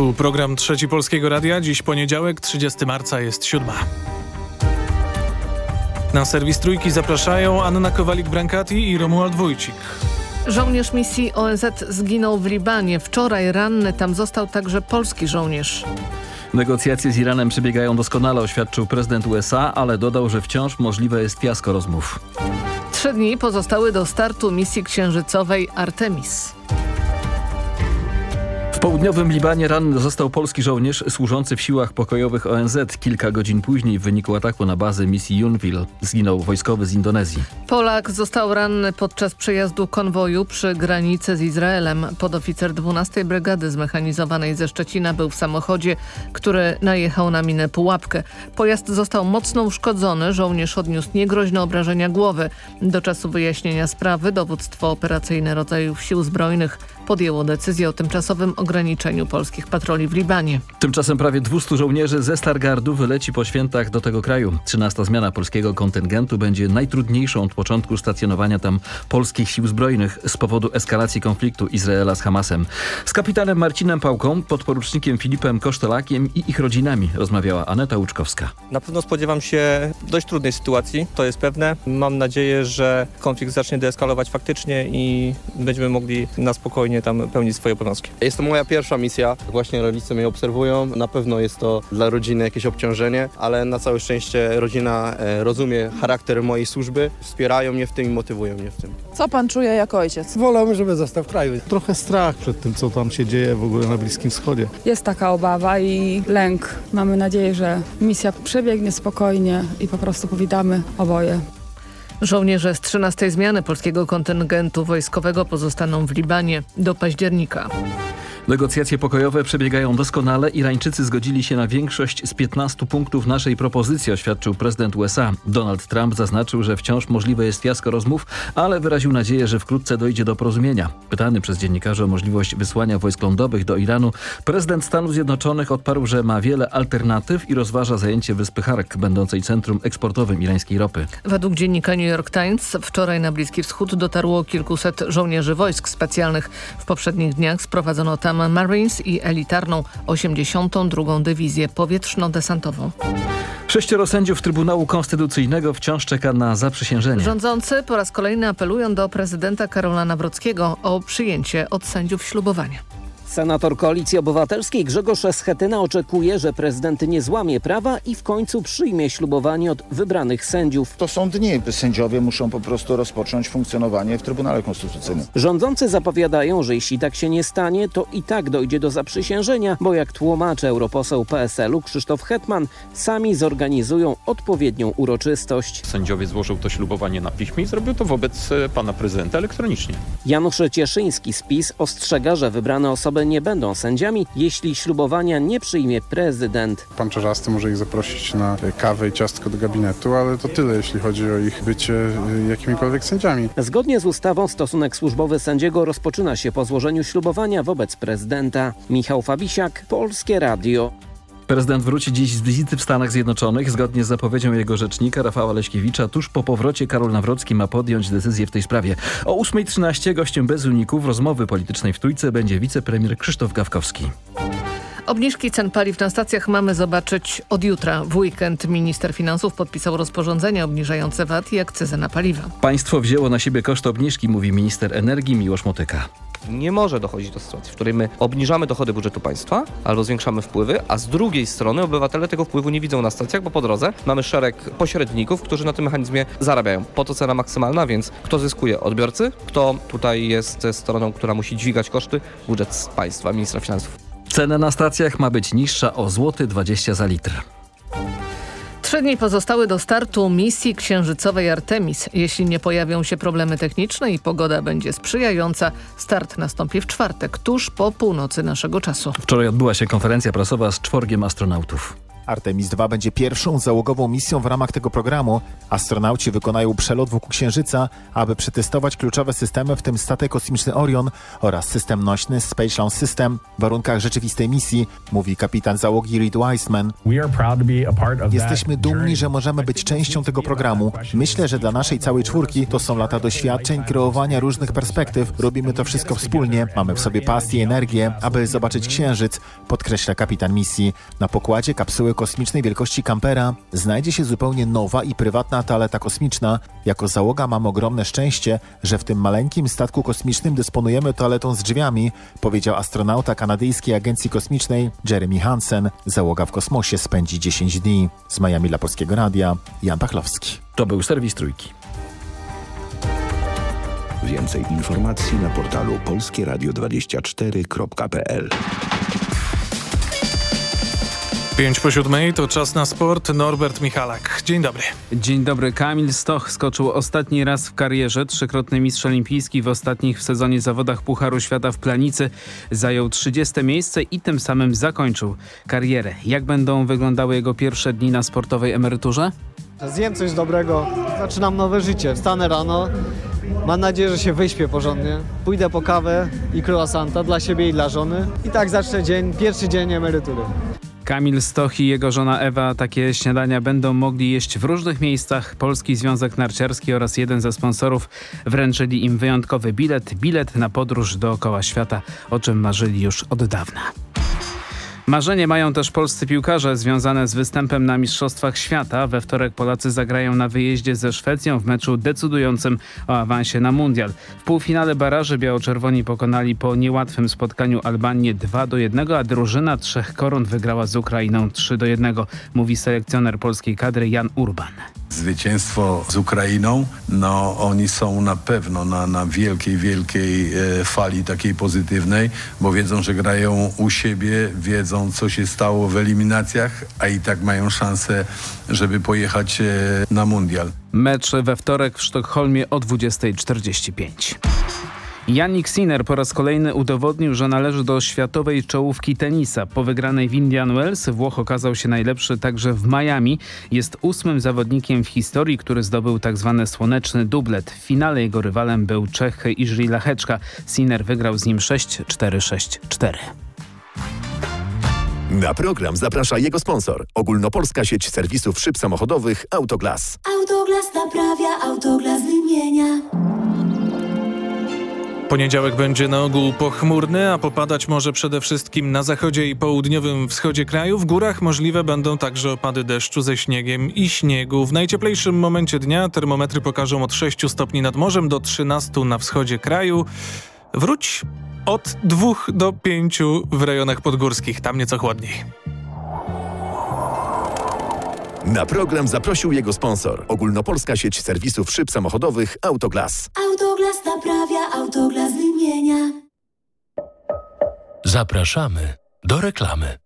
Tu program Trzeci Polskiego Radia. Dziś poniedziałek, 30 marca jest siódma. Na serwis Trójki zapraszają Anna Kowalik-Brankati i Romuald Wójcik. Żołnierz misji ONZ zginął w Libanie. Wczoraj ranny tam został także polski żołnierz. Negocjacje z Iranem przebiegają doskonale, oświadczył prezydent USA, ale dodał, że wciąż możliwe jest fiasko rozmów. Trzy dni pozostały do startu misji księżycowej Artemis. Południowym Libanie ranny został polski żołnierz służący w siłach pokojowych ONZ. Kilka godzin później w wyniku ataku na bazę misji UNVIL zginął wojskowy z Indonezji. Polak został ranny podczas przejazdu konwoju przy granicy z Izraelem. Podoficer 12 Brygady Zmechanizowanej ze Szczecina był w samochodzie, który najechał na minę pułapkę. Pojazd został mocno uszkodzony, żołnierz odniósł niegroźne obrażenia głowy. Do czasu wyjaśnienia sprawy dowództwo operacyjne rodzajów sił zbrojnych podjęło decyzję o tymczasowym ograniczeniu polskich patroli w Libanie. Tymczasem prawie 200 żołnierzy ze Stargardu wyleci po świętach do tego kraju. 13 zmiana polskiego kontyngentu będzie najtrudniejszą od początku stacjonowania tam polskich sił zbrojnych z powodu eskalacji konfliktu Izraela z Hamasem. Z kapitanem Marcinem Pałką, podporucznikiem Filipem Kosztelakiem i ich rodzinami rozmawiała Aneta Łuczkowska. Na pewno spodziewam się dość trudnej sytuacji, to jest pewne. Mam nadzieję, że konflikt zacznie deeskalować faktycznie i będziemy mogli na spokojnie tam pełnić swoje obowiązki. Jest to moja pierwsza misja. Właśnie rodzice mnie obserwują. Na pewno jest to dla rodziny jakieś obciążenie, ale na całe szczęście rodzina e, rozumie charakter mojej służby, wspierają mnie w tym i motywują mnie w tym. Co pan czuje jako ojciec? Wolałbym, żeby został w kraju. Trochę strach przed tym, co tam się dzieje w ogóle na Bliskim Wschodzie. Jest taka obawa i lęk. Mamy nadzieję, że misja przebiegnie spokojnie i po prostu powitamy oboje. Żołnierze z 13 zmiany polskiego kontyngentu wojskowego pozostaną w Libanie do października. Negocjacje pokojowe przebiegają doskonale. Irańczycy zgodzili się na większość z 15 punktów naszej propozycji, oświadczył prezydent USA. Donald Trump zaznaczył, że wciąż możliwe jest fiasko rozmów, ale wyraził nadzieję, że wkrótce dojdzie do porozumienia. Pytany przez dziennikarzy o możliwość wysłania wojsk lądowych do Iranu, prezydent Stanów Zjednoczonych odparł, że ma wiele alternatyw i rozważa zajęcie wyspy Hark, będącej centrum eksportowym irańskiej ropy. Według dziennika New York Times wczoraj na Bliski Wschód dotarło kilkuset żołnierzy wojsk specjalnych. W poprzednich dniach sprowadzono tam Marines i elitarną 82. Dywizję Powietrzno-Desantową. Sześcioro sędziów Trybunału Konstytucyjnego wciąż czeka na zaprzysiężenie. Rządzący po raz kolejny apelują do prezydenta Karola Nawrockiego o przyjęcie od sędziów ślubowania. Senator Koalicji Obywatelskiej Grzegorz Schetyna oczekuje, że prezydent nie złamie prawa i w końcu przyjmie ślubowanie od wybranych sędziów. To są dni. Sędziowie muszą po prostu rozpocząć funkcjonowanie w Trybunale Konstytucyjnym. Rządzący zapowiadają, że jeśli tak się nie stanie, to i tak dojdzie do zaprzysiężenia, bo jak tłumaczy europoseł PSL-u Krzysztof Hetman, sami zorganizują odpowiednią uroczystość. Sędziowie złożył to ślubowanie na piśmie i zrobił to wobec e, pana prezydenta elektronicznie. Janusz Cieszyński z PiS ostrzega, że wybrane osoby nie będą sędziami, jeśli ślubowania nie przyjmie prezydent. Pan Czerzasty może ich zaprosić na kawę i ciastko do gabinetu, ale to tyle, jeśli chodzi o ich bycie jakimikolwiek sędziami. Zgodnie z ustawą stosunek służbowy sędziego rozpoczyna się po złożeniu ślubowania wobec prezydenta. Michał Fabisiak, Polskie Radio. Prezydent wróci dziś z wizyty w Stanach Zjednoczonych. Zgodnie z zapowiedzią jego rzecznika Rafała Leśkiewicza, tuż po powrocie Karol Nawrocki ma podjąć decyzję w tej sprawie. O 8.13 gościem bez uników rozmowy politycznej w Trójce będzie wicepremier Krzysztof Gawkowski. Obniżki cen paliw na stacjach mamy zobaczyć od jutra. W weekend minister finansów podpisał rozporządzenie obniżające VAT i akcyzę na paliwa. Państwo wzięło na siebie koszt obniżki, mówi minister energii Miłosz Motyka. Nie może dochodzić do sytuacji, w której my obniżamy dochody budżetu państwa albo zwiększamy wpływy, a z drugiej strony obywatele tego wpływu nie widzą na stacjach, bo po drodze mamy szereg pośredników, którzy na tym mechanizmie zarabiają. Po to cena maksymalna, więc kto zyskuje? Odbiorcy? Kto tutaj jest stroną, która musi dźwigać koszty? Budżet państwa, ministra finansów. Cena na stacjach ma być niższa o złoty 20 za litr. Trzy dni pozostały do startu misji księżycowej Artemis. Jeśli nie pojawią się problemy techniczne i pogoda będzie sprzyjająca, start nastąpi w czwartek, tuż po północy naszego czasu. Wczoraj odbyła się konferencja prasowa z czworgiem astronautów. Artemis II będzie pierwszą załogową misją w ramach tego programu. Astronauci wykonają przelot wokół Księżyca, aby przetestować kluczowe systemy, w tym statek kosmiczny Orion oraz system nośny Space Launch System w warunkach rzeczywistej misji, mówi kapitan załogi Reed Wiseman. Jesteśmy dumni, że możemy być częścią tego programu. Myślę, że dla naszej całej czwórki to są lata doświadczeń, kreowania różnych perspektyw. Robimy to wszystko wspólnie. Mamy w sobie pasję i energię, aby zobaczyć Księżyc, podkreśla kapitan misji. Na pokładzie kapsuły kosmicznej wielkości kampera znajdzie się zupełnie nowa i prywatna toaleta kosmiczna. Jako załoga mamy ogromne szczęście, że w tym maleńkim statku kosmicznym dysponujemy toaletą z drzwiami, powiedział astronauta kanadyjskiej agencji kosmicznej Jeremy Hansen. Załoga w kosmosie spędzi 10 dni. Z Miami dla Polskiego Radia, Jan Pachlowski. To był serwis Trójki. Więcej informacji na portalu polskieradio24.pl 5 po siódmej to czas na sport. Norbert Michalak. Dzień dobry. Dzień dobry. Kamil Stoch skoczył ostatni raz w karierze. Trzykrotny mistrz olimpijski w ostatnich w sezonie zawodach Pucharu Świata w Planicy zajął 30 miejsce i tym samym zakończył karierę. Jak będą wyglądały jego pierwsze dni na sportowej emeryturze? Zjem coś dobrego, zaczynam nowe życie. Wstanę rano, mam nadzieję, że się wyśpię porządnie. Pójdę po kawę i croissanta dla siebie i dla żony. I tak zacznę dzień, pierwszy dzień emerytury. Kamil Stoch i jego żona Ewa takie śniadania będą mogli jeść w różnych miejscach. Polski Związek Narciarski oraz jeden ze sponsorów wręczyli im wyjątkowy bilet, bilet na podróż dookoła świata, o czym marzyli już od dawna. Marzenie mają też polscy piłkarze związane z występem na Mistrzostwach Świata. We wtorek Polacy zagrają na wyjeździe ze Szwecją w meczu decydującym o awansie na Mundial. W półfinale baraży biało-czerwoni pokonali po niełatwym spotkaniu Albanię 2 do 1, a drużyna Trzech Koron wygrała z Ukrainą 3 do 1, mówi selekcjoner polskiej kadry Jan Urban. Zwycięstwo z Ukrainą, no oni są na pewno na, na wielkiej, wielkiej e, fali takiej pozytywnej, bo wiedzą, że grają u siebie, wiedzą co się stało w eliminacjach, a i tak mają szansę, żeby pojechać e, na mundial. Mecz we wtorek w Sztokholmie o 20.45. Yannick Sinner po raz kolejny udowodnił, że należy do światowej czołówki tenisa. Po wygranej w Indian Wells Włoch okazał się najlepszy także w Miami. Jest ósmym zawodnikiem w historii, który zdobył tzw. Tak słoneczny dublet. W finale jego rywalem był Czech Iżri Lacheczka. Sinner wygrał z nim 6-4-6-4. Na program zaprasza jego sponsor. Ogólnopolska sieć serwisów szyb samochodowych Autoglas. Autoglas naprawia, Autoglas wymienia. Poniedziałek będzie na ogół pochmurny, a popadać może przede wszystkim na zachodzie i południowym wschodzie kraju. W górach możliwe będą także opady deszczu ze śniegiem i śniegu. W najcieplejszym momencie dnia termometry pokażą od 6 stopni nad morzem do 13 na wschodzie kraju. Wróć od 2 do 5 w rejonach podgórskich, tam nieco chłodniej. Na program zaprosił jego sponsor. Ogólnopolska sieć serwisów szyb samochodowych Autoglas. Autoglas naprawia, Autoglas wymienia. Zapraszamy do reklamy.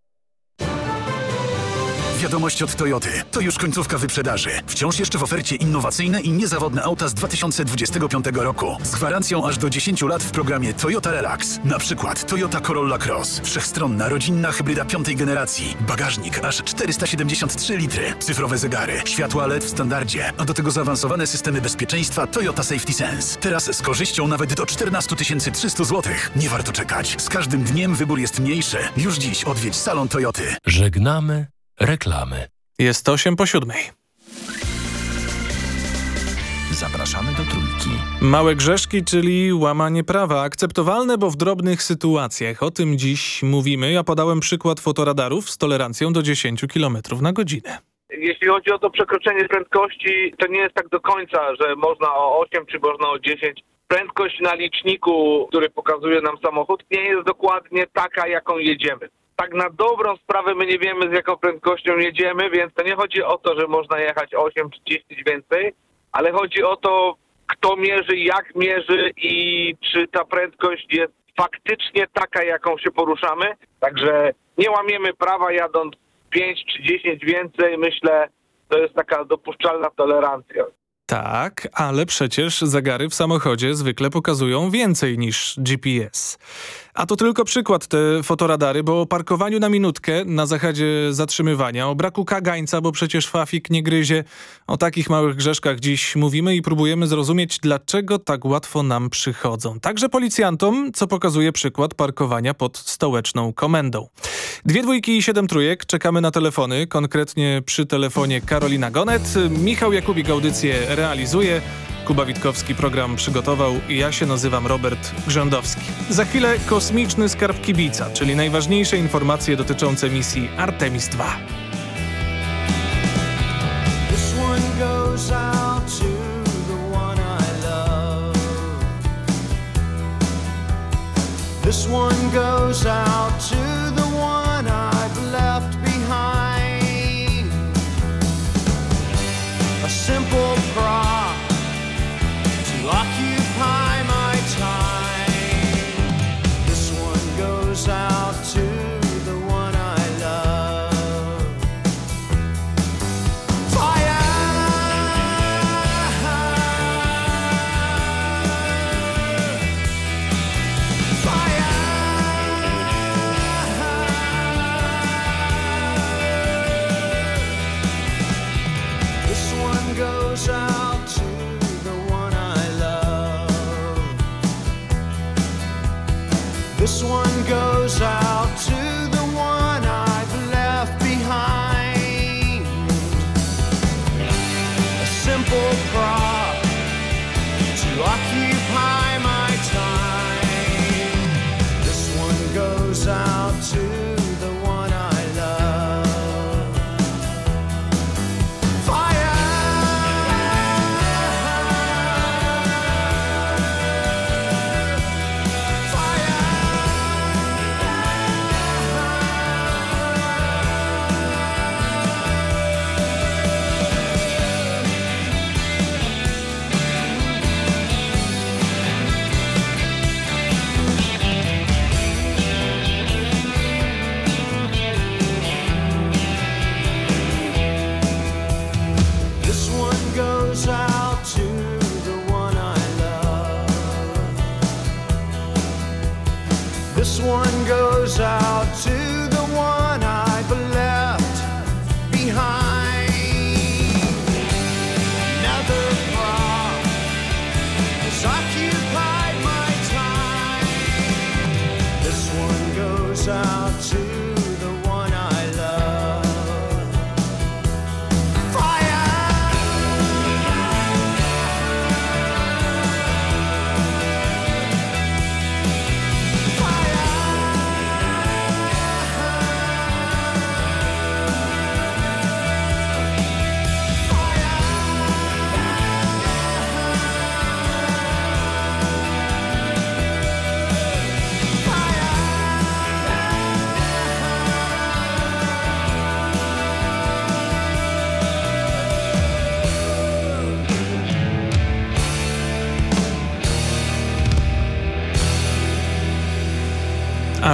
Wiadomość od Toyoty. To już końcówka wyprzedaży. Wciąż jeszcze w ofercie innowacyjne i niezawodne auta z 2025 roku. Z gwarancją aż do 10 lat w programie Toyota Relax. Na przykład Toyota Corolla Cross. Wszechstronna, rodzinna hybryda piątej generacji. Bagażnik aż 473 litry. Cyfrowe zegary. Światła LED w standardzie. A do tego zaawansowane systemy bezpieczeństwa Toyota Safety Sense. Teraz z korzyścią nawet do 14 300 zł. Nie warto czekać. Z każdym dniem wybór jest mniejszy. Już dziś odwiedź salon Toyoty. Żegnamy reklamy. Jest 8 po 7. Zapraszamy do trójki. Małe grzeszki, czyli łamanie prawa. Akceptowalne, bo w drobnych sytuacjach. O tym dziś mówimy. Ja podałem przykład fotoradarów z tolerancją do 10 km na godzinę. Jeśli chodzi o to przekroczenie prędkości, to nie jest tak do końca, że można o 8 czy można o 10. Prędkość na liczniku, który pokazuje nam samochód, nie jest dokładnie taka, jaką jedziemy tak na dobrą sprawę my nie wiemy z jaką prędkością jedziemy, więc to nie chodzi o to, że można jechać 8 czy 10 więcej, ale chodzi o to, kto mierzy, jak mierzy i czy ta prędkość jest faktycznie taka, jaką się poruszamy. Także nie łamiemy prawa jadąc 5 czy 10 więcej, myślę, to jest taka dopuszczalna tolerancja. Tak, ale przecież zegary w samochodzie zwykle pokazują więcej niż GPS. A to tylko przykład te fotoradary, bo o parkowaniu na minutkę na zasadzie zatrzymywania, o braku kagańca, bo przecież fafik nie gryzie. O takich małych grzeszkach dziś mówimy i próbujemy zrozumieć, dlaczego tak łatwo nam przychodzą. Także policjantom, co pokazuje przykład parkowania pod stołeczną komendą. Dwie dwójki i siedem trójek. Czekamy na telefony, konkretnie przy telefonie Karolina Gonet. Michał Jakubik audycję realizuje. Kuba Witkowski program przygotował i ja się nazywam Robert Grzędowski. Za chwilę kosmiczny skarb kibica, czyli najważniejsze informacje dotyczące misji Artemis II. This one goes out to the one I've left behind. A simple prop to goes out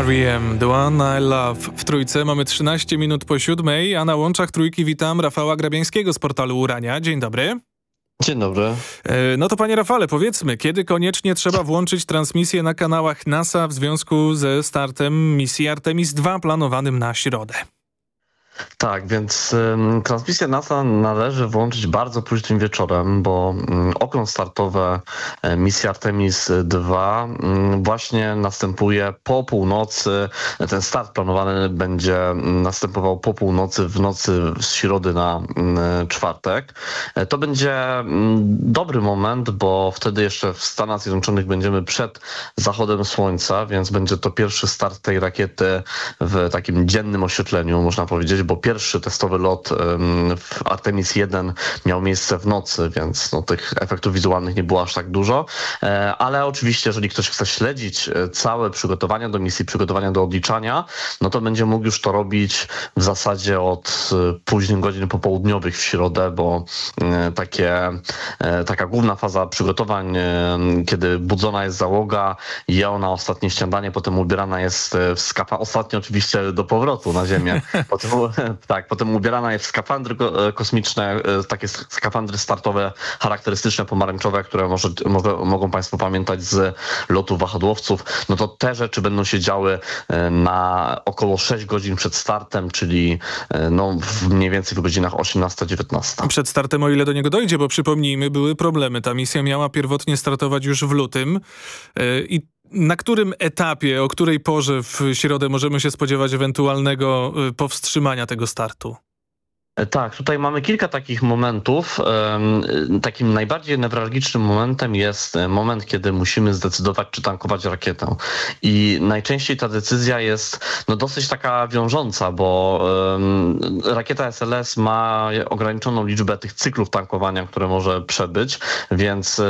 R.E.M. The One I Love. W trójce mamy 13 minut po siódmej, a na łączach trójki witam Rafała Grabiańskiego z portalu Urania. Dzień dobry. Dzień dobry. E, No to panie Rafale, powiedzmy, kiedy koniecznie trzeba włączyć transmisję na kanałach NASA w związku ze startem misji Artemis II planowanym na środę? Tak, więc ym, transmisję NASA należy włączyć bardzo późnym wieczorem, bo ym, okno startowe y, misji Artemis II ym, właśnie następuje po północy. Ten start planowany będzie ym, następował po północy w nocy z środy na czwartek. E, To będzie dobry moment, bo wtedy jeszcze w Stanach Zjednoczonych będziemy przed zachodem słońca, więc będzie to pierwszy start tej rakiety w takim dziennym oświetleniu, można powiedzieć, bo pierwszy testowy lot w Artemis 1 miał miejsce w nocy, więc no, tych efektów wizualnych nie było aż tak dużo. E, Ale oczywiście, jeżeli ktoś chce śledzić e, całe przygotowania do misji, przygotowania do odliczania, no to będzie mógł już to robić w zasadzie od e, późnych godzin popołudniowych w środę, bo takie, taka główna faza przygotowań, kiedy budzona jest załoga, je ona ostatnie śniadanie, potem ubierana jest w skapa, ostatnio oczywiście do powrotu na ziemię, tak, potem ubierana jest w skafandry e, kosmiczne, e, takie skafandry startowe charakterystyczne, pomarańczowe, które może, mogą, mogą Państwo pamiętać z lotu wahadłowców. No to te rzeczy będą się działy e, na około 6 godzin przed startem, czyli no, w mniej więcej w godzinach 18-19. Przed startem, o ile do niego dojdzie, bo przypomnijmy, były problemy. Ta misja miała pierwotnie startować już w lutym. I na którym etapie, o której porze w środę możemy się spodziewać ewentualnego yy, powstrzymania tego startu? E, Tak, tutaj mamy kilka takich momentów. Y, Takim najbardziej newralgicznym momentem jest e, moment, kiedy musimy zdecydować, czy tankować rakietę. I najczęściej ta decyzja jest no, dosyć taka wiążąca, bo rakieta SLS ma ograniczoną liczbę tych cyklów tankowania, które może przebyć, więc e,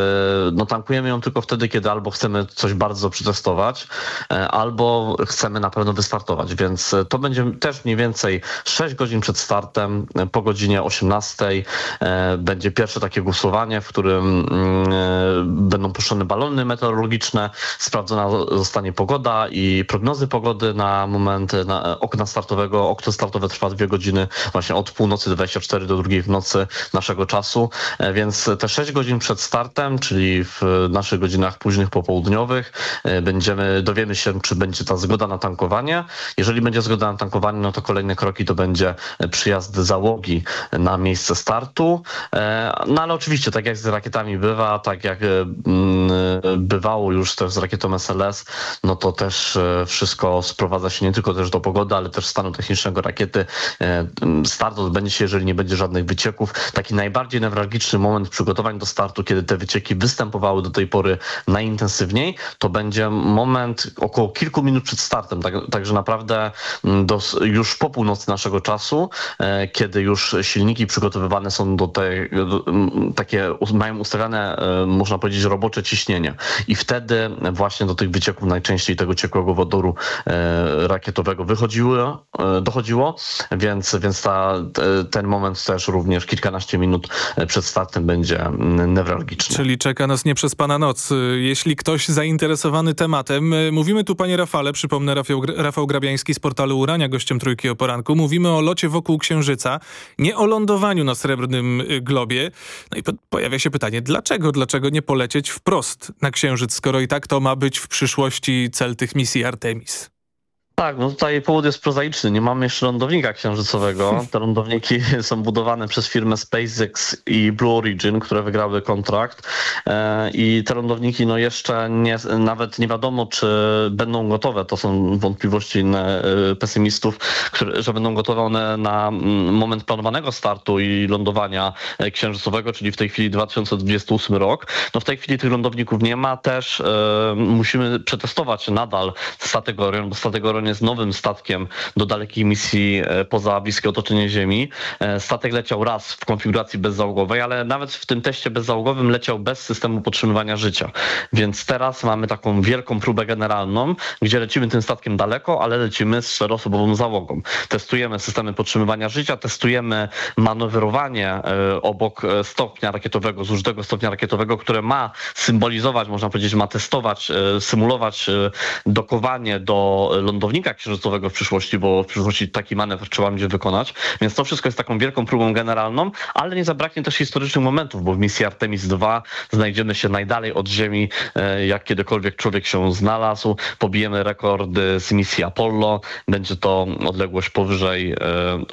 no, tankujemy ją tylko wtedy, kiedy albo chcemy coś bardzo przetestować, e, albo chcemy na pewno wystartować. Więc e, to będzie też mniej więcej 6 godzin przed startem, e, po godzinie 18 e, będzie pierwsze takie głosowanie, w którym mm, e, będą puszczone balony meteorologiczne, sprawdzona zostanie pogoda i prognozy pogody na moment e, na okna startowego. Okno startowe trwa dwie godziny, właśnie od północy 24 do drugiej w nocy naszego czasu, E, więc te 6 godzin przed startem, czyli w naszych godzinach późnych popołudniowych, e, będziemy, dowiemy się, czy będzie ta zgoda na tankowanie. Jeżeli będzie zgoda na tankowanie, no to kolejne kroki to będzie e, przyjazd załogi na miejsce startu. E, No ale oczywiście, tak jak z rakietami bywa, tak jak mm, bywało już też z rakietą SLS, no to też e, wszystko sprowadza się nie tylko też do pogody, ale też stanu technicznego rakiety. E, Start odbędzie się, jeżeli nie będzie żadnych wycieków. Taki najbardziej newralgiczny moment przygotowań do startu, kiedy te wycieki występowały do tej pory najintensywniej, to będzie moment około kilku minut przed startem. Tak, także naprawdę mm, dos, już po północy naszego czasu, e, kiedy już silniki przygotowywane są do mm, takie mają ustawiane, e, można powiedzieć, robocze ciśnienie. I wtedy właśnie do tych wycieków najczęściej tego ciekłego wodoru e, rakietowego wychodziło, e, dochodziło, więc, więc ta, te- ten moment też również kilkanaście minut przed startem będzie mm, newralgiczny. Czyli czeka nas nieprzespana noc. Jeśli ktoś zainteresowany tematem, mówimy tu panie Rafale, przypomnę Rafał, Rafał Grabiański z portalu Urania, gościem Trójki o poranku. Mówimy o locie wokół Księżyca, nie o lądowaniu na Srebrnym y, Globie. No i po pojawia się pytanie, dlaczego, dlaczego nie polecieć wprost na Księżyc, skoro i tak to ma być w przyszłości cel tych misji Artemis? Tak, no tutaj powód jest prozaiczny. Nie mamy jeszcze lądownika księżycowego. Te lądowniki są budowane przez firmę SpaceX i Blue Origin, które wygrały kontrakt. E, I te lądowniki no jeszcze nie, nawet nie wiadomo, czy będą gotowe. To są wątpliwości inne, e, pesymistów, które, że będą gotowe one na mm, moment planowanego startu i lądowania e, księżycowego, czyli w tej chwili 2028 rok. No w tej chwili tych lądowników nie ma. Też musimy przetestować nadal statek Orion, bo statek Orion jest nowym statkiem do dalekiej misji e, poza bliskie otoczenie Ziemi. E, Statek leciał raz w konfiguracji bezzałogowej, ale nawet w tym teście bezzałogowym leciał bez systemu podtrzymywania życia. Więc teraz mamy taką wielką próbę generalną, gdzie lecimy tym statkiem daleko, ale lecimy z czteroosobową załogą. Testujemy systemy podtrzymywania życia, testujemy manewrowanie e, obok stopnia rakietowego, zużytego stopnia rakietowego, które ma symbolizować, można powiedzieć, ma testować, symulować dokowanie do lądownika księżycowego w przyszłości, bo w przyszłości taki manewr trzeba będzie wykonać. Więc to wszystko jest taką wielką próbą generalną, ale nie zabraknie też historycznych momentów, bo w misji Artemis II znajdziemy się najdalej od Ziemi, e, jak kiedykolwiek człowiek się znalazł. Pobijemy rekordy z misji Apollo. Będzie to odległość powyżej, e,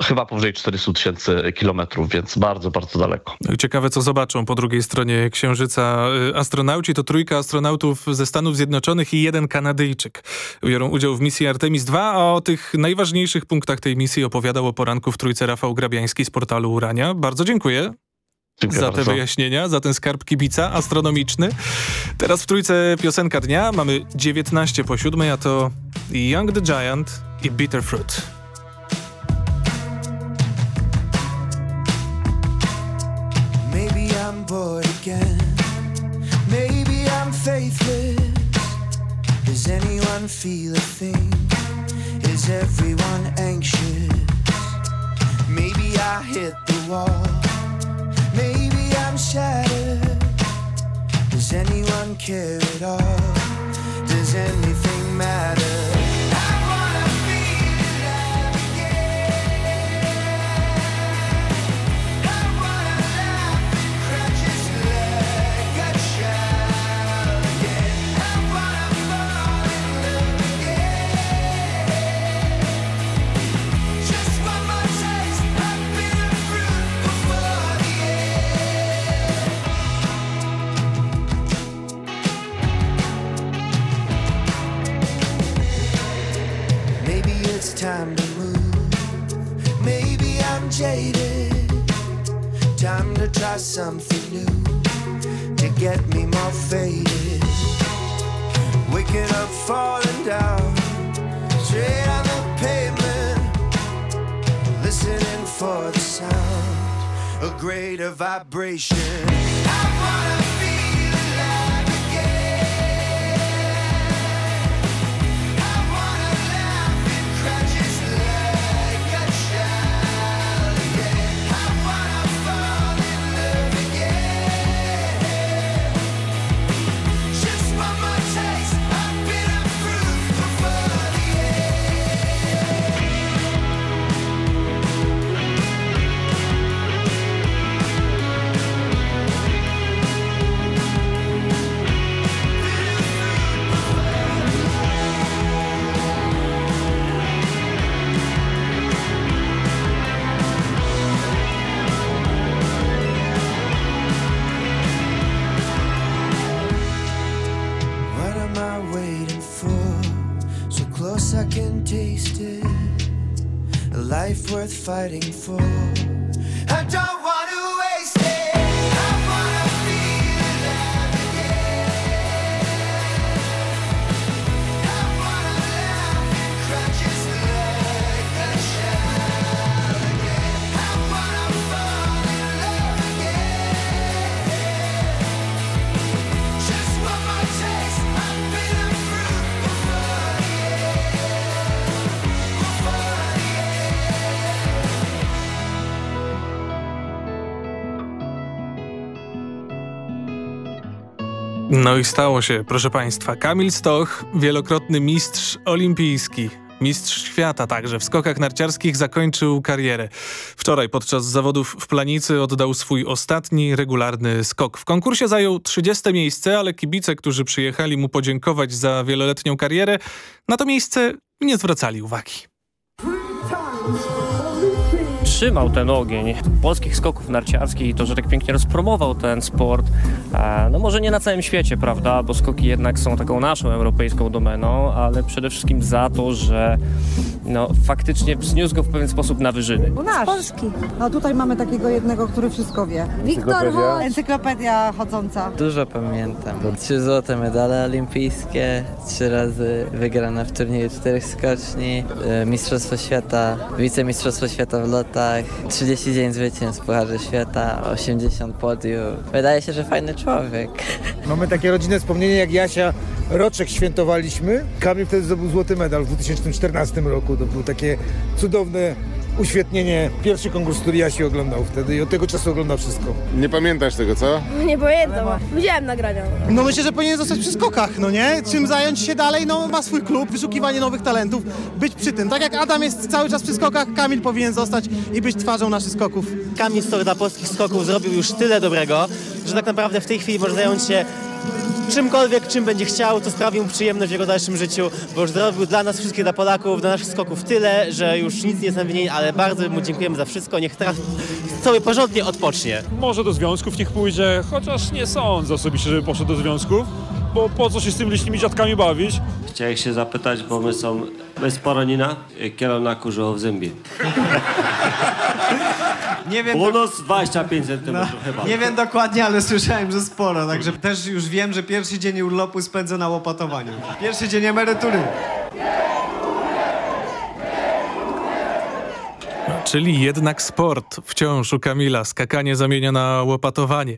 chyba powyżej 400 tysięcy kilometrów, więc bardzo, bardzo daleko. Ciekawe, co zobaczą po drugiej stronie Księżyca y, astronauci. To trójka astronautów ze Stanów Zjednoczonych i jeden Kanadyjczyk. Biorą udział w misji Artemis II, a o tych najważniejszych punktach tej misji opowiadał o poranku w trójce Rafał Grabiański z portalu Urania. Bardzo dziękuję. Dziękuję za te bardzo. wyjaśnienia, za ten skarb kibica astronomiczny. Teraz w trójce piosenka dnia mamy 19 po 7, a to Young the Giant i Bitter Fruit. Maybe I'm bored again. Maybe I'm faithless. Does anyone feel a thing? Everyone anxious? Maybe I hit the wall. Maybe I'm shattered. Does anyone care at all? Does anything matter? Time to move. Maybe I'm jaded. Time to try something new to get me more faded. Waking up, falling down, straight on the pavement. Listening for the sound, a greater vibration. Fighting for. No i stało się, proszę Państwa. Kamil Stoch, wielokrotny mistrz olimpijski. Mistrz świata także w skokach narciarskich zakończył karierę. Wczoraj podczas zawodów w Planicy oddał swój ostatni regularny skok. W konkursie zajął 30 miejsce, ale kibice, którzy przyjechali mu podziękować za wieloletnią karierę, na to miejsce nie zwracali uwagi. Trzymał ten ogień polskich skoków narciarskich i to, że tak pięknie rozpromował ten sport. E, No może nie na całym świecie, prawda, bo skoki jednak są taką naszą europejską domeną, ale przede wszystkim za to, że no, faktycznie wzniósł go w pewien sposób na wyżyny. U nas. Polski. A tutaj mamy takiego jednego, który wszystko wie. Wiktor encyklopedia chodząca. Dużo pamiętam. Trzy złote medale olimpijskie, trzy razy wygrane w turnieju czterech skoczni, e, Mistrzostwo Świata, wicemistrzostwo świata w lotach, 39 zwycięstw w Pucharze Świata, 80 podiów. Wydaje się, że fajny człowiek. Mamy takie rodzinne wspomnienie, jak Jasia roczek świętowaliśmy. Kamil wtedy zdobył złoty medal w 2014 roku. To było takie cudowne uświetnienie. Pierwszy konkurs, który Jasi oglądał wtedy i od tego czasu ogląda wszystko. Nie pamiętasz tego, co? Nie pamiętam. Widziałem nagrania. No myślę, że powinien zostać przy skokach, no nie? Czym zająć się dalej? No ma swój klub, wyszukiwanie nowych talentów, być przy tym. Tak jak Adam jest cały czas przy skokach, Kamil powinien zostać i być twarzą naszych skoków. Kamil Stor dla polskich skoków zrobił już tyle dobrego, że tak naprawdę w tej chwili może zająć się czymkolwiek, czym będzie chciał, to sprawi mu przyjemność w jego dalszym życiu, bo już zrobił dla nas wszystkich, dla Polaków, dla naszych skoków tyle, że już nic nie jest nam winien, ale bardzo mu dziękujemy za wszystko. Niech teraz sobie porządnie odpocznie. Może do związków niech pójdzie, chociaż nie sądzę osobiście, żeby poszedł do związków, bo po co się z tymi licznymi dziadkami bawić? Chciałem się zapytać, bo my są bez poranina, kierowna kurzyło w zębie. Nie wiem, Bonus 25 cm No, chyba. nie wiem dokładnie, ale słyszałem, że sporo, także też już wiem, że pierwszy dzień urlopu spędzę na łopatowaniu. Pierwszy dzień emerytury. Czyli jednak sport wciąż u Kamila, skakanie zamienia na łopatowanie.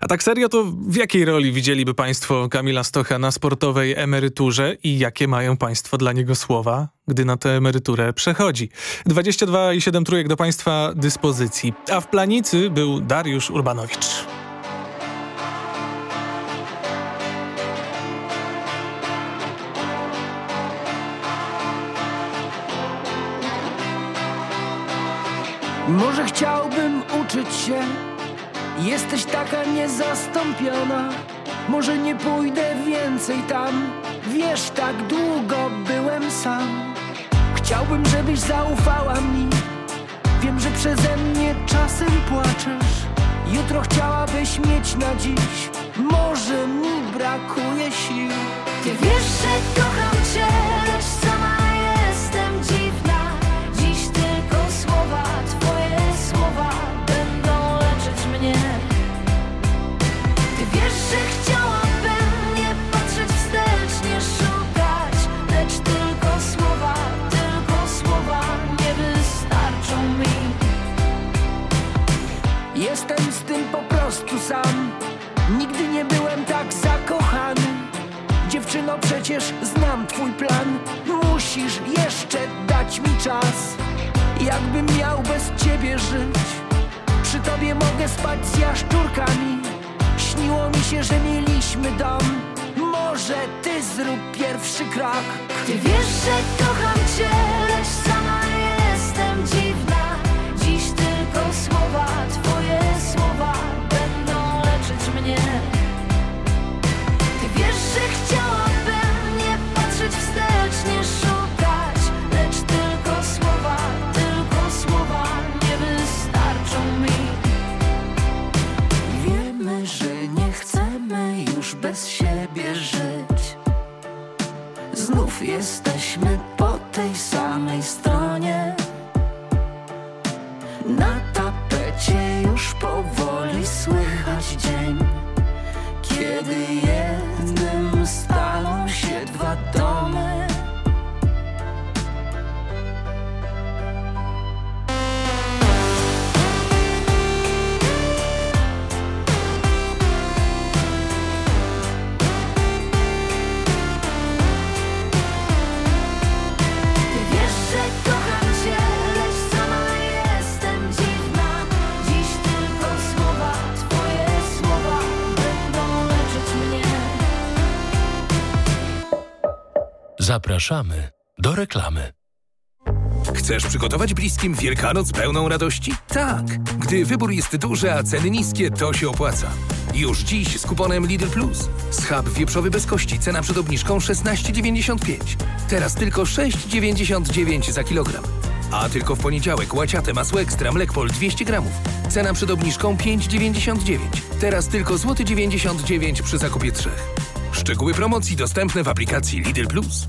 A tak serio to w jakiej roli widzieliby państwo Kamila Stocha na sportowej emeryturze i jakie mają państwo dla niego słowa, gdy na tę emeryturę przechodzi? 22 i 7 trójek do państwa dyspozycji. A w planicy był Dariusz Urbanowicz. Może chciałbym uczyć się, jesteś taka niezastąpiona. Może nie pójdę więcej tam, wiesz, tak długo byłem sam. Chciałbym, żebyś zaufała mi, wiem, że przeze mnie czasem płaczesz. Jutro chciałabyś mieć na dziś, może mi brakuje sił. Ty wiesz, że kocham cię, lecz prostu sam. Nigdy nie byłem tak zakochany. Dziewczyno, przecież znam twój plan. Musisz jeszcze dać mi czas. Jakbym miał bez ciebie żyć Przy tobie mogę spać z jaszczurkami. Śniło mi się, że mieliśmy dom. Może ty zrób pierwszy krok. Ty wiesz, że kocham cię, lecz sama jestem dziwna. Dziś tylko słowa twoje mnie. Ty wiesz, że chciałabym nie patrzeć wstecz, nie szukać Lecz tylko słowa, tylko słowa nie wystarczą mi. Wiemy, że nie chcemy już bez siebie żyć. Znów jesteśmy Zapraszamy do reklamy. Chcesz przygotować bliskim Wielkanoc pełną radości? Tak! Gdy wybór jest duży, a ceny niskie, to się opłaca. Już dziś z kuponem Lidl Plus. Schab wieprzowy bez kości, cena przed obniżką 16,95. Teraz tylko 6,99 za kilogram. A tylko w poniedziałek łaciate masło ekstra Mlekpol 200 gramów. Cena przed obniżką 5,99. Teraz tylko złoty 99 zł przy zakupie trzech. Szczegóły promocji dostępne w aplikacji Lidl Plus.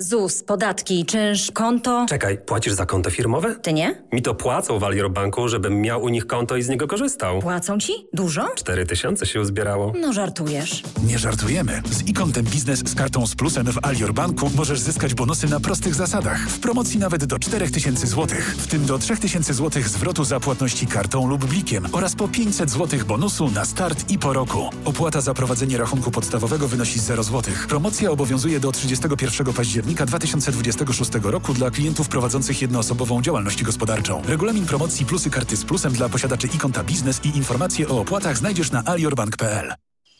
ZUS, podatki, czynsz, konto. Czekaj, płacisz za konto firmowe? Ty nie? Mi to płacą w Alior Banku, żebym miał u nich konto i z niego korzystał. Płacą ci? Dużo? Cztery tysiące się uzbierało. No żartujesz. Nie żartujemy. Z ikontem biznes z kartą z plusem w Alior Banku możesz zyskać bonusy na prostych zasadach. W promocji nawet do 4000 zł, w tym do 3000 zł zwrotu za płatności kartą lub blikiem oraz po 500 zł bonusu na start i po roku. Opłata za prowadzenie rachunku podstawowego wynosi 0 zł. Promocja obowiązuje do 31 października 2026 roku dla klientów prowadzących jednoosobową działalność gospodarczą. Regulamin promocji plusy karty z plusem dla posiadaczy ikonta biznes i informacje o opłatach znajdziesz na aliorbank.pl.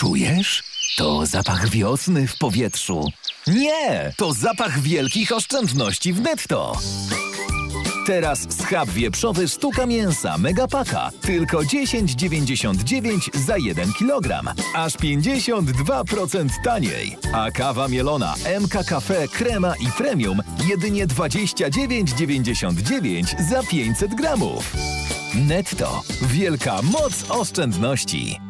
Czujesz? To zapach wiosny w powietrzu. Nie, to zapach wielkich oszczędności w netto. Teraz schab wieprzowy sztuka mięsa Megapaka. Tylko 10,99 za 1 kg. Aż 52% taniej. A kawa mielona MK Cafe Krema i Premium jedynie 29,99 za 500 gramów. Netto. Wielka moc oszczędności.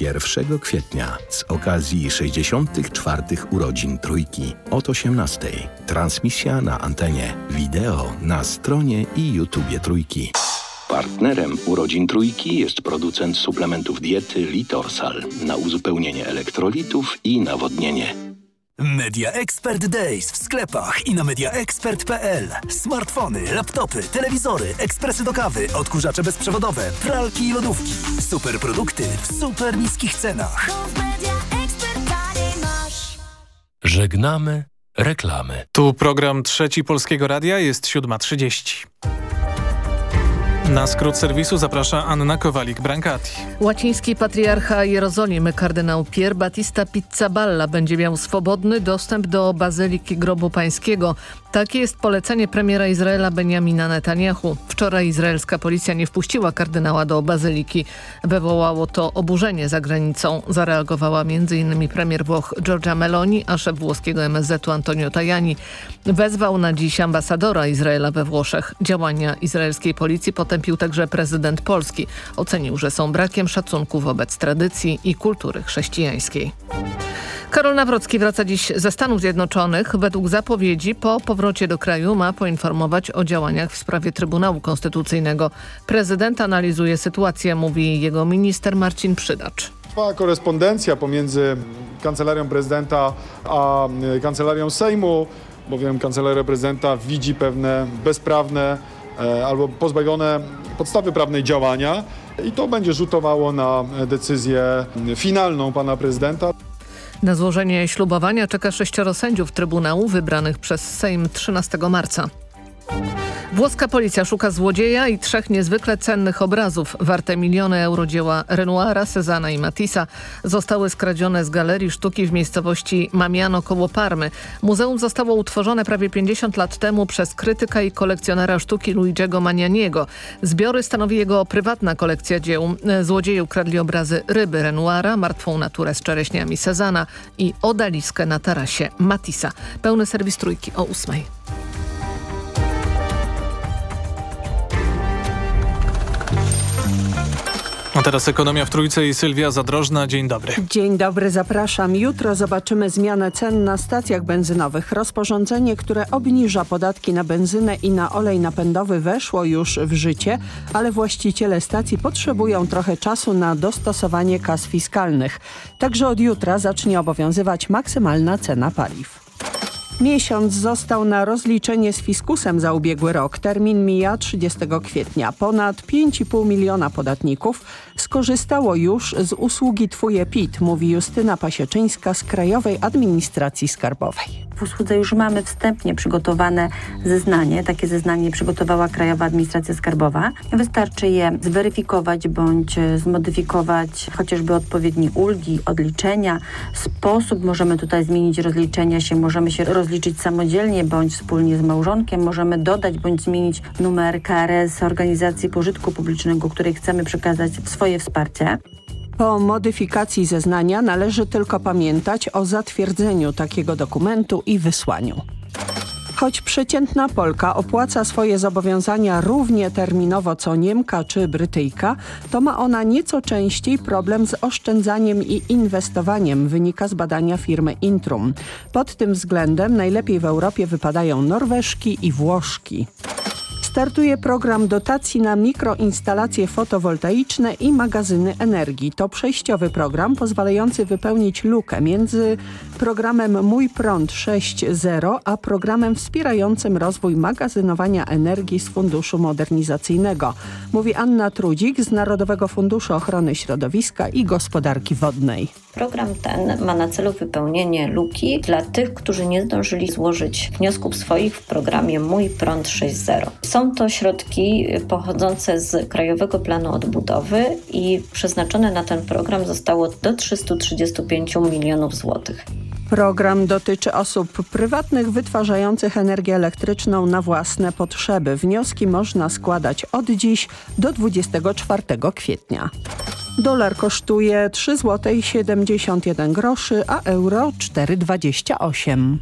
1 kwietnia z okazji 64. urodzin Trójki od 18. Transmisja na antenie, wideo na stronie i YouTubie Trójki. Partnerem urodzin Trójki jest producent suplementów diety Litorsal na uzupełnienie elektrolitów i nawodnienie. Media Expert Days w sklepach i na mediaexpert.pl. Smartfony, laptopy, telewizory, ekspresy do kawy, odkurzacze bezprzewodowe, pralki i lodówki. Super produkty w super niskich cenach. Żegnamy reklamy. Tu program Trzeci Polskiego Radia jest 7.30. Na skrót serwisu zaprasza Anna Kowalik-Brankati. Łaciński patriarcha Jerozolimy kardynał Pier Battista Pizzaballa będzie miał swobodny dostęp do Bazyliki Grobu Pańskiego. Takie jest polecenie premiera Izraela Benjamina Netanyahu. Wczoraj izraelska policja nie wpuściła kardynała do Bazyliki. Wywołało to oburzenie za granicą. Zareagowała m.in. premier Włoch Giorgia Meloni, a szef włoskiego MSZ-u Antonio Tajani. Wezwał na dziś ambasadora Izraela we Włoszech. Działania izraelskiej policji potępił także prezydent Polski. Ocenił, że są brakiem szacunku wobec tradycji i kultury chrześcijańskiej. Karol Nawrocki wraca dziś ze Stanów Zjednoczonych. Według zapowiedzi po powrocie do kraju ma poinformować o działaniach w sprawie Trybunału Konstytucyjnego. Prezydent analizuje sytuację, mówi jego minister Marcin Przydacz. Trwa korespondencja pomiędzy Kancelarią Prezydenta a y, Kancelarią Sejmu, bowiem Kancelaria Prezydenta widzi pewne bezprawne e, albo pozbawione podstawy prawnej działania i to będzie rzutowało na decyzję finalną pana prezydenta. Na złożenie ślubowania czeka sześcioro sędziów Trybunału wybranych przez Sejm 13 marca. Włoska policja szuka złodzieja i trzech niezwykle cennych obrazów. Warte miliony euro dzieła Renoira, Cezana i Matissa zostały skradzione z galerii sztuki w miejscowości Mamiano koło Parmy. Muzeum zostało utworzone prawie 50 lat temu przez krytyka i kolekcjonera sztuki Luigiego Magnaniego. Zbiory stanowi jego prywatna kolekcja dzieł. Złodzieje ukradli obrazy ryby Renoira, martwą naturę z czereśniami Cezana i odaliskę na tarasie Matissa. Pełny serwis trójki o ósmej. Teraz ekonomia w Trójce i Sylwia Zadrożna. Dzień dobry. Dzień dobry, zapraszam. Jutro zobaczymy zmianę cen na stacjach benzynowych. Rozporządzenie, które obniża podatki na benzynę i na olej napędowy weszło już w życie, ale właściciele stacji potrzebują trochę czasu na dostosowanie kas fiskalnych. Także od jutra zacznie obowiązywać maksymalna cena paliw. Miesiąc został na rozliczenie z fiskusem za ubiegły rok. Termin mija 30 kwietnia. Ponad 5,5 miliona podatników skorzystało już z usługi Twój PIT, mówi Justyna Pasieczyńska z Krajowej Administracji Skarbowej. W usłudze już mamy wstępnie przygotowane zeznanie. Takie zeznanie przygotowała Krajowa Administracja Skarbowa. Wystarczy je zweryfikować bądź zmodyfikować chociażby odpowiednie ulgi, odliczenia. Sposób możemy tutaj zmienić rozliczenia się, możemy się rozliczyć samodzielnie bądź wspólnie z małżonkiem. Możemy dodać bądź zmienić numer KRS organizacji pożytku publicznego, której chcemy przekazać swoje wsparcie. Po modyfikacji zeznania należy tylko pamiętać o zatwierdzeniu takiego dokumentu i wysłaniu. Choć przeciętna Polka opłaca swoje zobowiązania równie terminowo co Niemka czy Brytyjka, to ma ona nieco częściej problem z oszczędzaniem i inwestowaniem, wynika z badania firmy Intrum. Pod tym względem najlepiej w Europie wypadają Norweżki i Włoszki. Startuje program dotacji na mikroinstalacje fotowoltaiczne i magazyny energii. To przejściowy program pozwalający wypełnić lukę między programem Mój Prąd 6.0 a programem wspierającym rozwój magazynowania energii z Funduszu Modernizacyjnego. Mówi Anna Trudzik z Narodowego Funduszu Ochrony Środowiska i Gospodarki Wodnej. Program ten ma na celu wypełnienie luki dla tych, którzy nie zdążyli złożyć wniosków swoich w programie Mój Prąd 6.0. Są to środki pochodzące z Krajowego Planu Odbudowy i przeznaczone na ten program zostało do 335 milionów złotych. Program dotyczy osób prywatnych wytwarzających energię elektryczną na własne potrzeby. Wnioski można składać od dziś do 24 kwietnia. Dolar kosztuje 3 zł 71 groszy, a euro 4,28.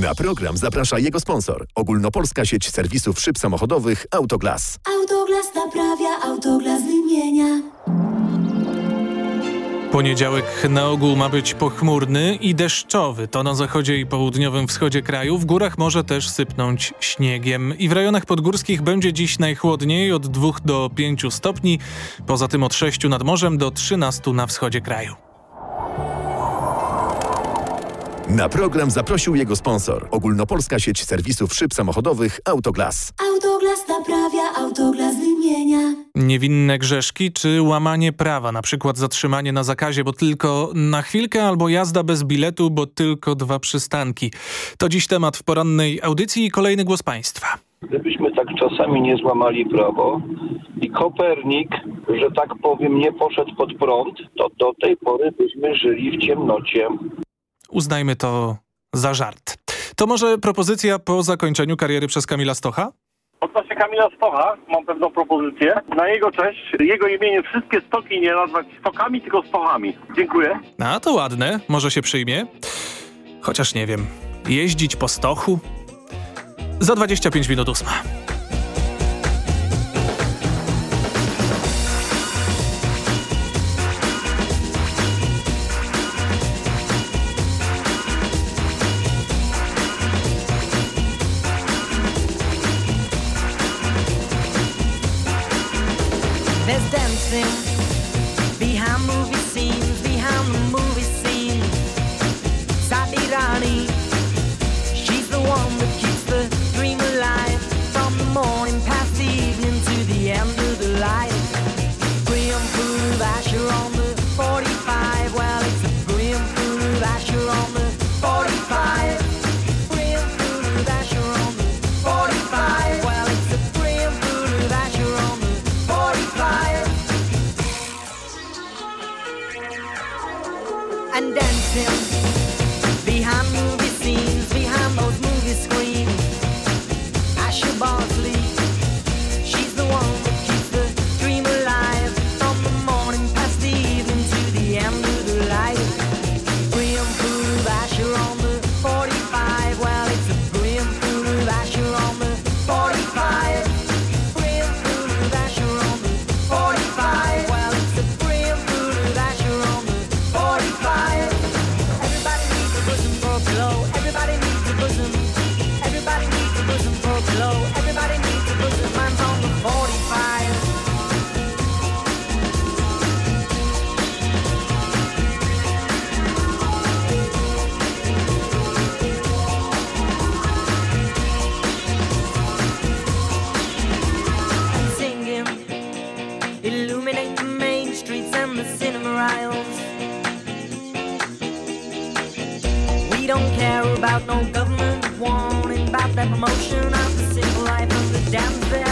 Na program zaprasza jego sponsor. Ogólnopolska sieć serwisów szyb samochodowych Autoglas. Autoglas naprawia, autoglas wymienia. Poniedziałek na ogół ma być pochmurny i deszczowy. To na zachodzie i południowym wschodzie kraju. W górach może też sypnąć śniegiem. I w rejonach podgórskich będzie dziś najchłodniej od 2 do 5 stopni. Poza tym od 6 nad morzem do 13 na wschodzie kraju. Na program zaprosił jego sponsor. Ogólnopolska sieć serwisów szyb samochodowych Autoglas. Autoglas naprawia, Autoglas wymienia. Niewinne grzeszki czy łamanie prawa, na przykład zatrzymanie na zakazie, bo tylko na chwilkę, albo jazda bez biletu, bo tylko dwa przystanki. To dziś temat w porannej audycji i kolejny głos państwa. Gdybyśmy tak czasami nie złamali prawo i Kopernik, że tak powiem, nie poszedł pod prąd, to do tej pory byśmy żyli w ciemnocie. Uznajmy to za żart. To może propozycja po zakończeniu kariery przez Kamila Stocha? Odnośnie Kamila Stocha mam pewną propozycję. Na jego cześć, jego imieniu wszystkie stoki nie nazwać stokami, tylko stochami. Dziękuję. A to ładne, może się przyjmie. Chociaż nie wiem, jeździć po stochu? Za 25 minut ósma. about no government warning about that promotion of the civil life of the damn bear.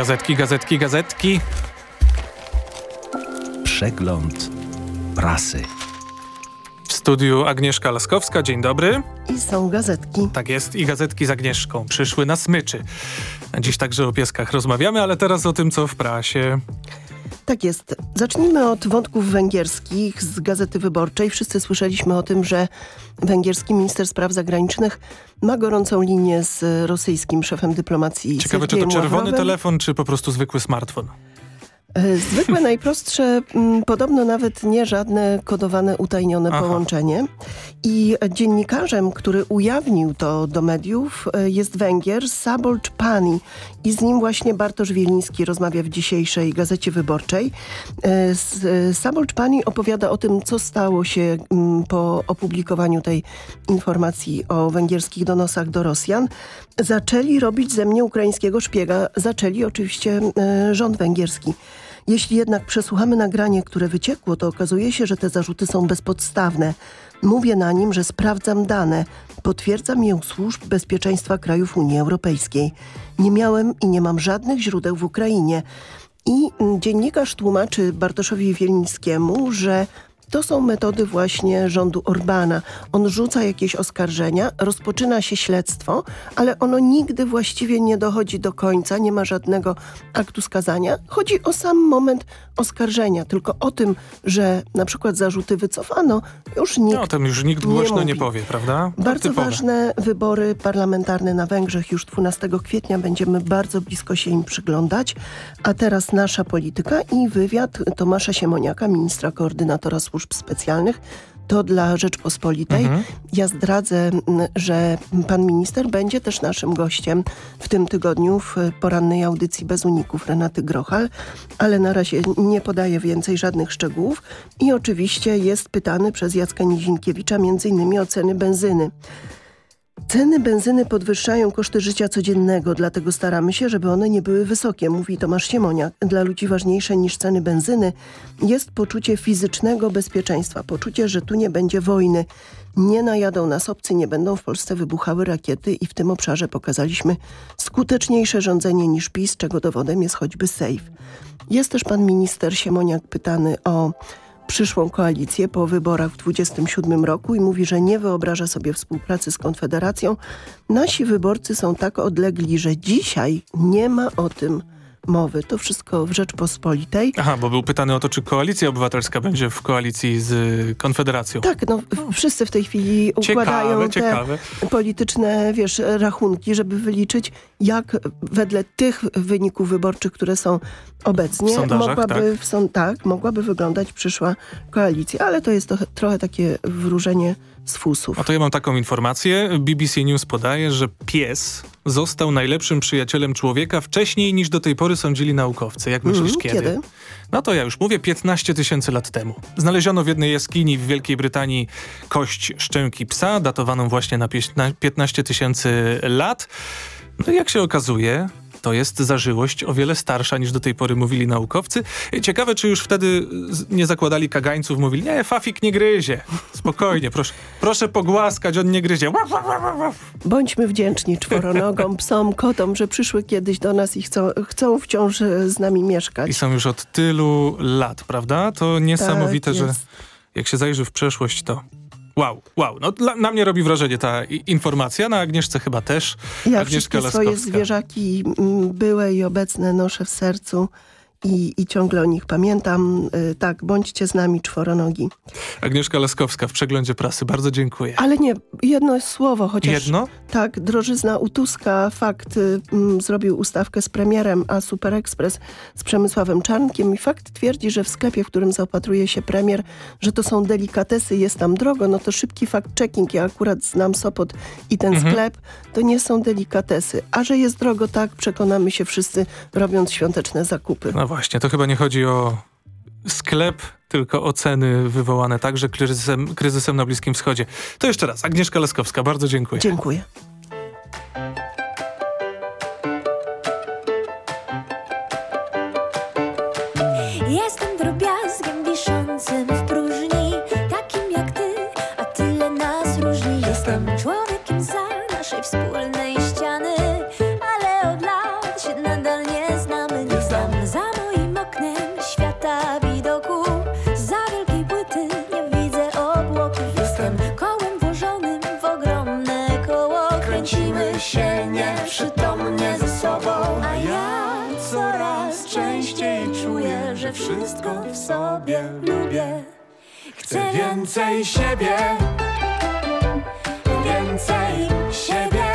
Gazetki, gazetki, gazetki. Przegląd prasy. W studiu Agnieszka Laskowska, dzień dobry. I są gazetki. Tak jest, i gazetki z Agnieszką przyszły na smyczy. Dziś także o pieskach rozmawiamy, ale teraz o tym, co w prasie. Tak jest. Zacznijmy od wątków węgierskich z Gazety Wyborczej. Wszyscy słyszeliśmy o tym, że węgierski minister spraw zagranicznych ma gorącą linię z rosyjskim szefem dyplomacji. Ciekawe, Sergiejem czy to czerwony Ławrowem. telefon, czy po prostu zwykły smartfon? Zwykłe, najprostsze, m, podobno nawet nie żadne kodowane, utajnione Aha. połączenie. I dziennikarzem, który ujawnił to do mediów e, jest Węgier Sabolcz Pani i z nim właśnie Bartosz Wieliński rozmawia w dzisiejszej Gazecie Wyborczej. E, s- e, Sabolcz Pani opowiada o tym, co stało się m, po opublikowaniu tej informacji o węgierskich donosach do Rosjan. Zaczęli robić ze mnie ukraińskiego szpiega. Zaczęli oczywiście e, rząd węgierski. Jeśli jednak przesłuchamy nagranie, które wyciekło, to okazuje się, że te zarzuty są bezpodstawne. Mówię na nim, że sprawdzam dane. Potwierdzam je u służb bezpieczeństwa krajów Unii Europejskiej. Nie miałem i nie mam żadnych źródeł w Ukrainie. I dziennikarz tłumaczy Bartoszowi Wielińskiemu, że to są metody właśnie rządu Orbana. On rzuca jakieś oskarżenia, rozpoczyna się śledztwo, ale ono nigdy właściwie nie dochodzi do końca, nie ma żadnego aktu skazania. Chodzi o sam moment oskarżenia, tylko o tym, że na przykład zarzuty wycofano, już nikt No, o tym już nikt nie głośno nie, mówi. powie, prawda? Bardzo typowe. ważne wybory parlamentarne na Węgrzech już 12 kwietnia. Będziemy bardzo blisko się im przyglądać. A teraz nasza polityka i wywiad Tomasza Siemoniaka, ministra koordynatora służb specjalnych. To dla Rzeczpospolitej. Mhm. Ja zdradzę, że pan minister będzie też naszym gościem w tym tygodniu w porannej audycji bez uników Renaty Grochal, ale na razie nie podaje więcej żadnych szczegółów i oczywiście jest pytany przez Jacka Nizinkiewicza między innymi o ceny benzyny. Ceny benzyny podwyższają koszty życia codziennego, dlatego staramy się, żeby one nie były wysokie, mówi Tomasz Siemoniak. Dla ludzi ważniejsze niż ceny benzyny jest poczucie fizycznego bezpieczeństwa, poczucie, że tu nie będzie wojny. Nie najadą nas obcy, nie będą w Polsce wybuchały rakiety i w tym obszarze pokazaliśmy skuteczniejsze rządzenie niż PiS, czego dowodem jest choćby SAFE. Jest też pan minister Siemoniak pytany o przyszłą koalicję po wyborach w 27 roku i mówi, że nie wyobraża sobie współpracy z Konfederacją. Nasi wyborcy są tak odlegli, że dzisiaj nie ma o tym mowy. To wszystko w Rzeczpospolitej. Aha, bo był pytany o to, czy Koalicja Obywatelska będzie w koalicji z Konfederacją. Tak, no wszyscy w tej chwili układają Ciekawe, te ciekawe. polityczne, wiesz, rachunki, żeby wyliczyć, jak wedle tych wyników wyborczych, które są obecnie, W mogłaby, tak? w są, tak, mogłaby wyglądać przyszła koalicja, ale to jest trochę, trochę takie wróżenie z fusów. A to ja mam taką informację. BBC News podaje, że pies został najlepszym przyjacielem człowieka wcześniej niż do tej pory sądzili naukowcy. Jak myślisz, Mhm, kiedy? kiedy? No to ja już mówię, 15 tysięcy lat temu. Znaleziono w jednej jaskini w Wielkiej Brytanii kość szczęki psa, datowaną właśnie na pieśna- 15 tysięcy lat. No i jak się okazuje, to jest zażyłość o wiele starsza niż do tej pory mówili naukowcy. Ciekawe, czy już wtedy z- nie zakładali kagańców, mówili, nie, Fafik nie gryzie. Spokojnie, proszę, proszę pogłaskać, on nie gryzie. Bądźmy wdzięczni czworonogom, psom, kotom, że przyszły kiedyś do nas i chcą, chcą wciąż e, z nami mieszkać. I są już od tylu lat, prawda? To niesamowite, Tak że jak się zajrzy w przeszłość, to wow, wow. No, dla, na mnie robi wrażenie ta informacja, na Agnieszce chyba też. Ja Agnieszka wszystkie swoje Laskowska. zwierzaki mm, byłe i obecne noszę w sercu i, i ciągle o nich pamiętam. Y, Tak, bądźcie z nami czworonogi. Agnieszka Laskowska w przeglądzie prasy. Bardzo dziękuję. Ale nie, jedno słowo, chociaż... Jedno? Tak, drożyzna u Tuska, fakt, y, mm, zrobił ustawkę z premierem, a Super Express z Przemysławem Czarnkiem i fakt twierdzi, że w sklepie, w którym zaopatruje się premier, że to są delikatesy, jest tam drogo, no to szybki fact checking, ja akurat znam Sopot i ten Mhm. sklep, to nie są delikatesy. A że jest drogo, tak, przekonamy się wszyscy, robiąc świąteczne zakupy. No właśnie, to chyba nie chodzi o sklep, tylko o ceny wywołane także kryzysem, kryzysem na Bliskim Wschodzie. To jeszcze raz, Agnieszka Laskowska, bardzo dziękuję. Dziękuję. Sobie lubię. Chcę więcej siebie, więcej siebie,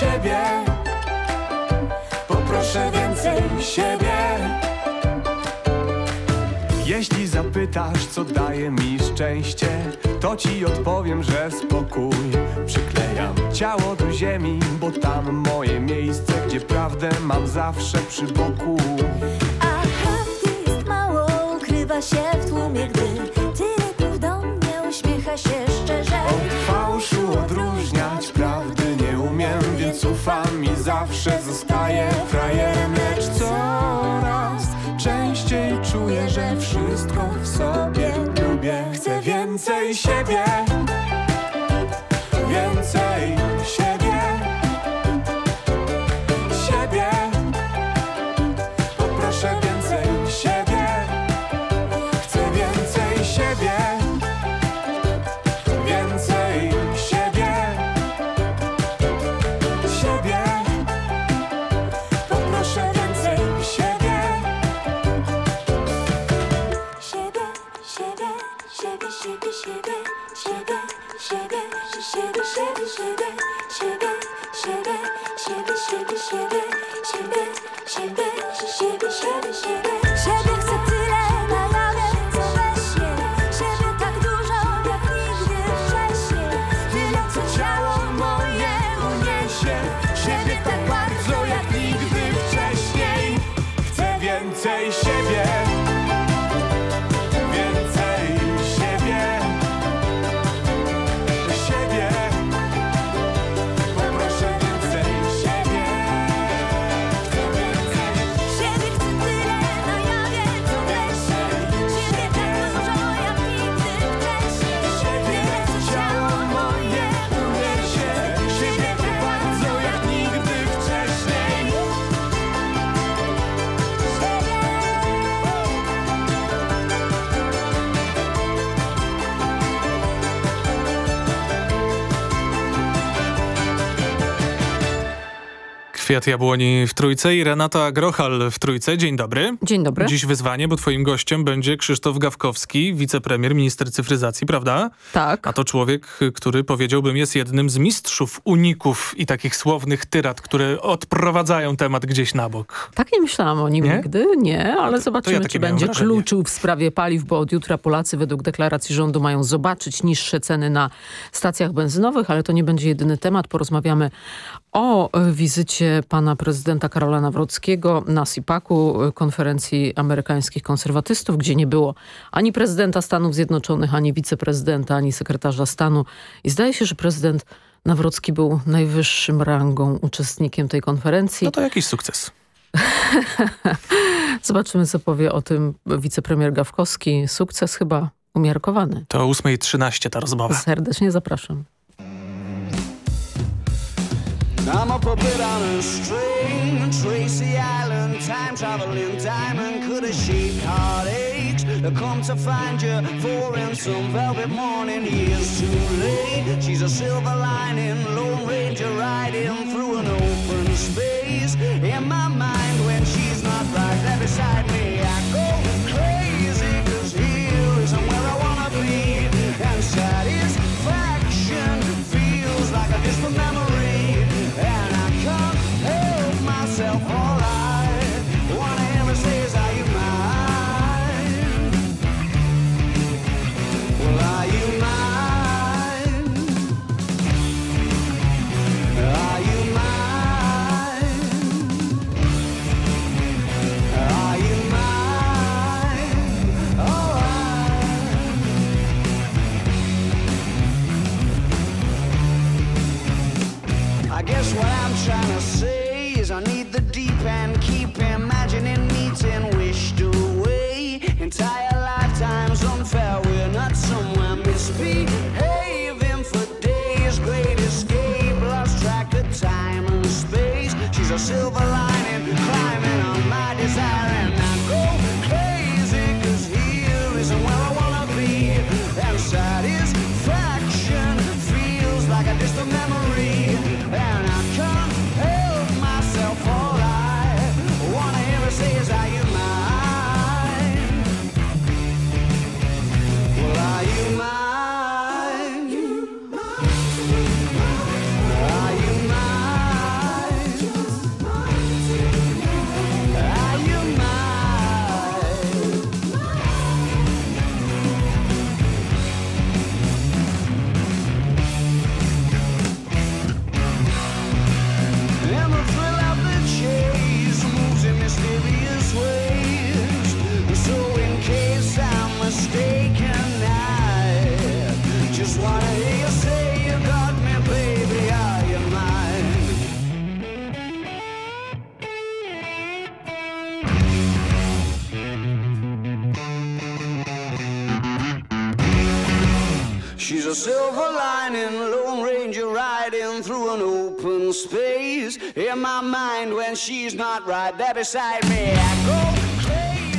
siebie. Poproszę więcej. siebie. Jeśli zapytasz, co daje mi szczęście, to ci odpowiem, że spokój przyklejam ciało do ziemi, bo tam moje miejsce, gdzie prawdę mam zawsze przy boku. შევთვლუმი გდი Kwiat Jabłoni w Trójce i Renata Grochal w Trójce. Dzień dobry. Dzień dobry. Dziś wyzwanie, bo twoim gościem będzie Krzysztof Gawkowski, wicepremier, minister cyfryzacji, prawda? Tak. A to człowiek, który powiedziałbym jest jednym z mistrzów uników i takich słownych tyrad, które odprowadzają temat gdzieś na bok. Tak nie myślałam o nim Nie? nigdy, nie, ale zobaczymy, takie czy miałem będzie wrażenie. kluczył w sprawie paliw, bo od jutra Polacy według deklaracji rządu mają zobaczyć niższe ceny na stacjach benzynowych, ale to nie będzie jedyny temat. Porozmawiamy o wizycie pana prezydenta Karola Nawrockiego na SIPAC-u, e, konferencji amerykańskich konserwatystów, gdzie nie było ani prezydenta Stanów Zjednoczonych, ani wiceprezydenta, ani sekretarza stanu. I zdaje się, że prezydent Nawrocki był najwyższym rangą uczestnikiem tej konferencji. No to jakiś sukces. Zobaczymy, co powie o tym wicepremier Gawkowski. Sukces chyba umiarkowany. To o 8.13 ta rozmowa. Serdecznie zapraszam. I'm a bit on a string, Tracy Island, time traveling diamond, could have shaped heartaches. Come to find you for in some velvet morning, years too late. She's a silver lining, Lone Ranger riding through an open space. In my mind, when she's not right there beside me, I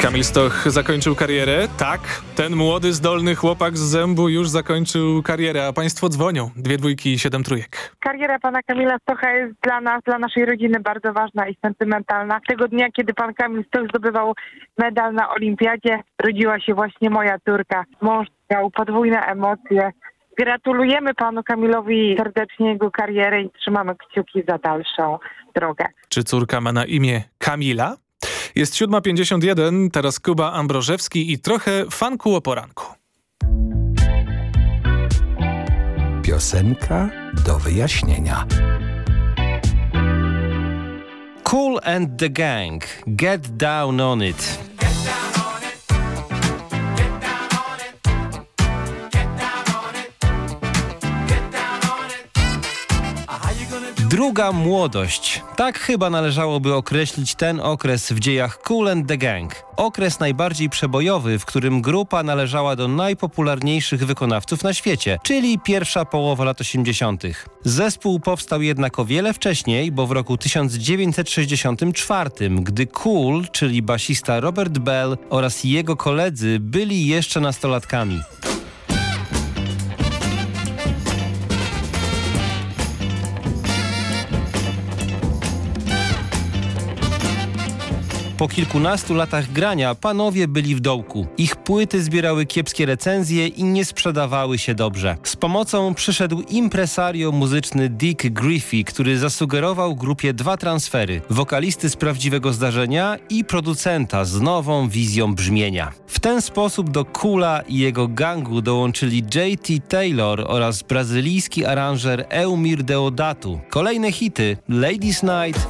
Kamil Stoch zakończył karierę. Tak, ten młody, zdolny chłopak z zębu już zakończył karierę, a państwo dzwonią. Dwie dwójki i siedem trójek. Kariera pana Kamila Stocha jest dla nas, dla naszej rodziny bardzo ważna i sentymentalna. Tego dnia, kiedy pan Kamil Stoch zdobywał medal na olimpiadzie, rodziła się właśnie moja córka. Mąż miał podwójne emocje. Gratulujemy panu Kamilowi serdecznie jego kariery i trzymamy kciuki za dalszą drogę. Czy córka ma na imię Kamila? Jest 7.51, teraz Kuba Ambrożewski i trochę fanku o poranku. Piosenka do wyjaśnienia. Cool and the Gang. Get down on it. Druga młodość. Tak chyba należałoby określić ten okres w dziejach Cool and the Gang. Okres najbardziej przebojowy, w którym grupa należała do najpopularniejszych wykonawców na świecie, czyli pierwsza połowa lat 80. Zespół powstał jednak o wiele wcześniej, bo w roku 1964, gdy Cool, czyli basista Robert Bell oraz jego koledzy byli jeszcze nastolatkami. Po kilkunastu latach grania panowie byli w dołku. Ich płyty zbierały kiepskie recenzje i nie sprzedawały się dobrze. Z pomocą przyszedł impresario muzyczny Dick Griffey, który zasugerował grupie dwa transfery. Wokalisty z prawdziwego zdarzenia i producenta z nową wizją brzmienia. W ten sposób do Kula i jego gangu dołączyli J.T. Taylor oraz brazylijski aranżer Eumir Deodatu. Kolejne hity Ladies Night,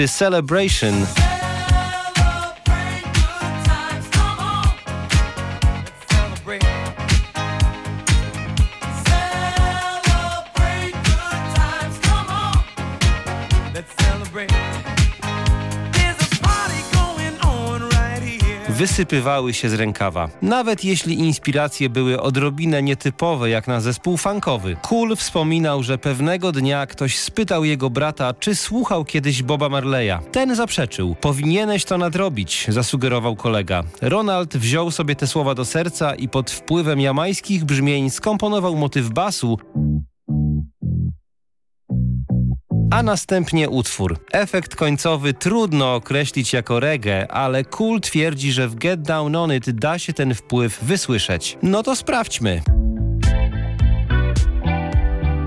czy Celebration. Wysypywały się z rękawa. Nawet jeśli inspiracje były odrobinę nietypowe jak na zespół funkowy. Cool wspominał, że pewnego dnia ktoś spytał jego brata, czy słuchał kiedyś Boba Marleya. Ten zaprzeczył. Powinieneś to nadrobić, zasugerował kolega. Ronald wziął sobie te słowa do serca i pod wpływem jamańskich brzmień skomponował motyw basu, a następnie utwór. Efekt końcowy trudno określić jako reggae, ale Cool twierdzi, że w Get Down On It da się ten wpływ wysłyszeć. No to sprawdźmy.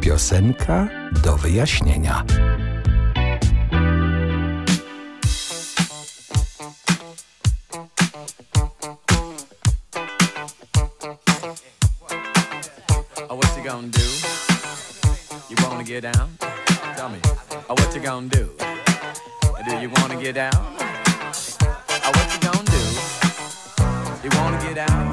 Piosenka do wyjaśnienia. Oh, what you gonna do? You wanna get down? Oh, what you gonna do? Do you wanna get down? Oh, what you gonna do? You wanna get out?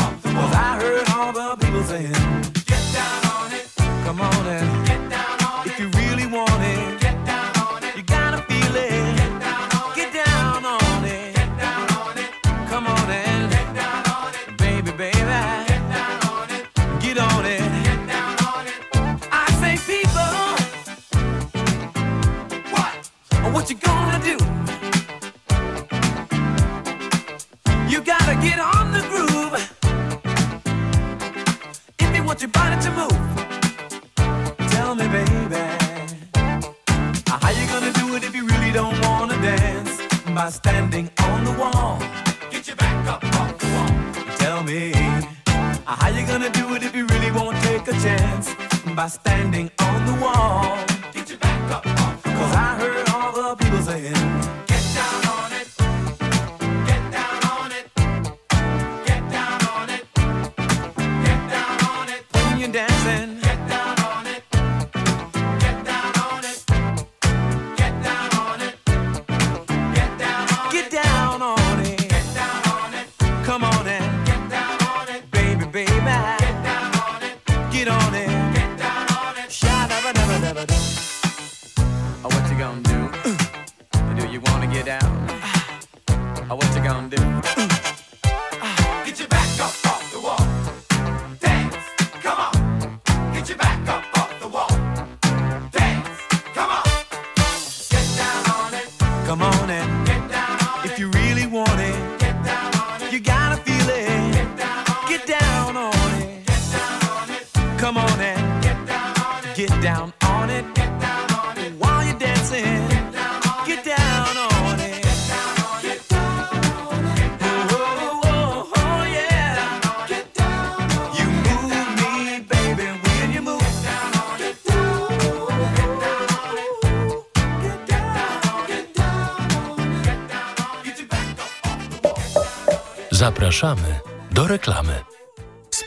do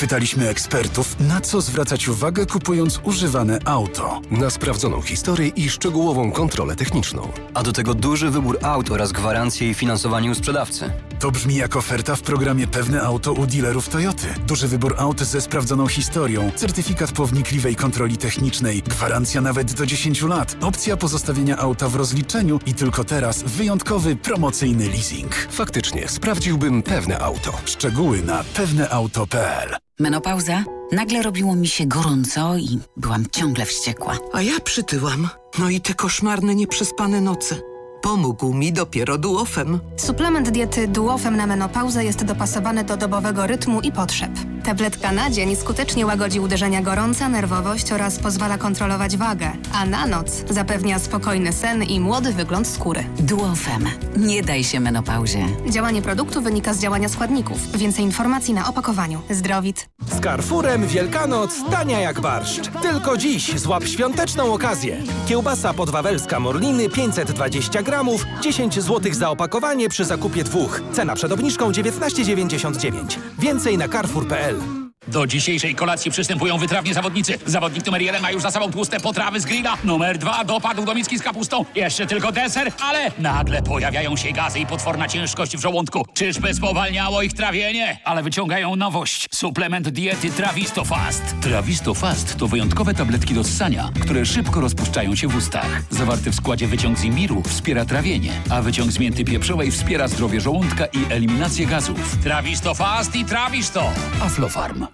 reklamy. Spytaliśmy ekspertów, na co zwracać uwagę kupując używane auto. Na sprawdzoną historię i szczegółową kontrolę techniczną. A do tego duży wybór aut oraz gwarancje i finansowanie u sprzedawcy. To brzmi jak oferta w programie Pewne Auto u dealerów Toyoty. Duży wybór aut ze sprawdzoną historią, certyfikat po wnikliwej kontroli technicznej, gwarancja nawet do 10 lat, opcja pozostawienia auta w rozliczeniu i tylko teraz wyjątkowy promocyjny leasing. Faktycznie, sprawdziłbym pewne auto. Szczegóły na pewneauto.pl Menopauza? Nagle robiło mi się gorąco i byłam ciągle wściekła. A ja przytyłam. No i te koszmarne, nieprzespane noce. Pomógł mi dopiero duofem. Suplement diety Duofem na menopauzę jest dopasowany do dobowego rytmu i potrzeb. Tabletka na dzień skutecznie łagodzi uderzenia gorąca, nerwowość oraz pozwala kontrolować wagę, a na noc zapewnia spokojny sen i młody wygląd skóry. Duofem. Nie daj się menopauzie. Działanie produktu wynika z działania składników. Więcej informacji na opakowaniu. Zdrowit. Z Carrefourem Wielkanoc tania jak barszcz. Tylko dziś złap świąteczną okazję. Kiełbasa podwawelska Morliny 520 gramów, 10 zł za opakowanie przy zakupie dwóch. Cena przed obniżką 19,99. Więcej na carrefour.pl. Noël. Do dzisiejszej kolacji przystępują wytrawni zawodnicy. Zawodnik numer jeden ma już za sobą tłuste potrawy z grilla. Numer dwa dopadł do miski z kapustą. Jeszcze tylko deser, ale nagle pojawiają się gazy i potworna ciężkość w żołądku. Czyżby spowalniało ich trawienie? Ale wyciągają nowość. Suplement diety Travisto Fast. Travisto Fast to wyjątkowe tabletki do ssania, które szybko rozpuszczają się w ustach. Zawarty w składzie wyciąg z imbiru wspiera trawienie, a wyciąg z mięty pieprzowej wspiera zdrowie żołądka i eliminację gazów. Travisto Fast i Travisto. Aflofarm.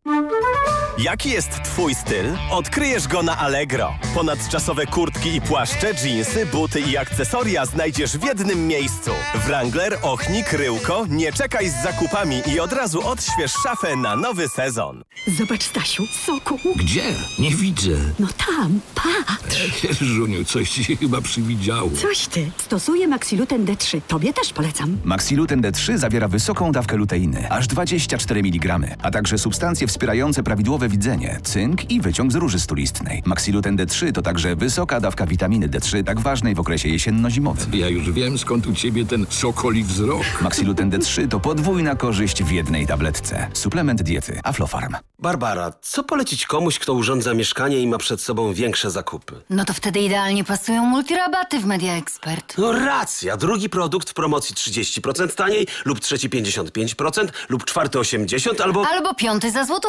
Jaki jest Twój styl? Odkryjesz go na Allegro. Ponadczasowe kurtki i płaszcze, dżinsy, buty i akcesoria znajdziesz w jednym miejscu. Wrangler, Ochnik, Ryłko, nie czekaj z zakupami i od razu odśwież szafę na nowy sezon. Zobacz, Stasiu, soku. Gdzie? Nie widzę. No tam, patrz. Żuniu, coś ci się chyba przywidziało. Coś ty. Stosuję Maxiluten D3. Tobie też polecam. Maxiluten D3 zawiera wysoką dawkę luteiny, aż 24 mg, a także substancje wspierające prawidłowe widzenie, cynk i wyciąg z róży stulistnej. Maxiluten D3 to także wysoka dawka witaminy D3, tak ważnej w okresie jesienno-zimowym. Ja już wiem, skąd u ciebie ten sokoli wzrok. Maxiluten D3 to podwójna korzyść w jednej tabletce. Suplement diety Aflofarm. Barbara, co polecić komuś, kto urządza mieszkanie i ma przed sobą większe zakupy? No to wtedy idealnie pasują multirabaty w Media Expert. No racja, drugi produkt w promocji 30% taniej, lub trzeci 55%, lub czwarty 80% albo... Albo piąty za złotówkę.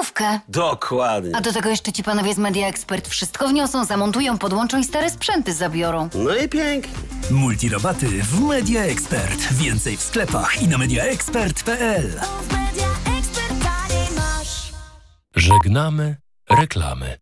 Dokładnie. A do tego jeszcze ci panowie z Media Expert wszystko wniosą, zamontują, podłączą i stare sprzęty zabiorą. No i pięknie. Multirabaty w Media Expert. Więcej w sklepach i na mediaexpert.pl. Żegnamy reklamy.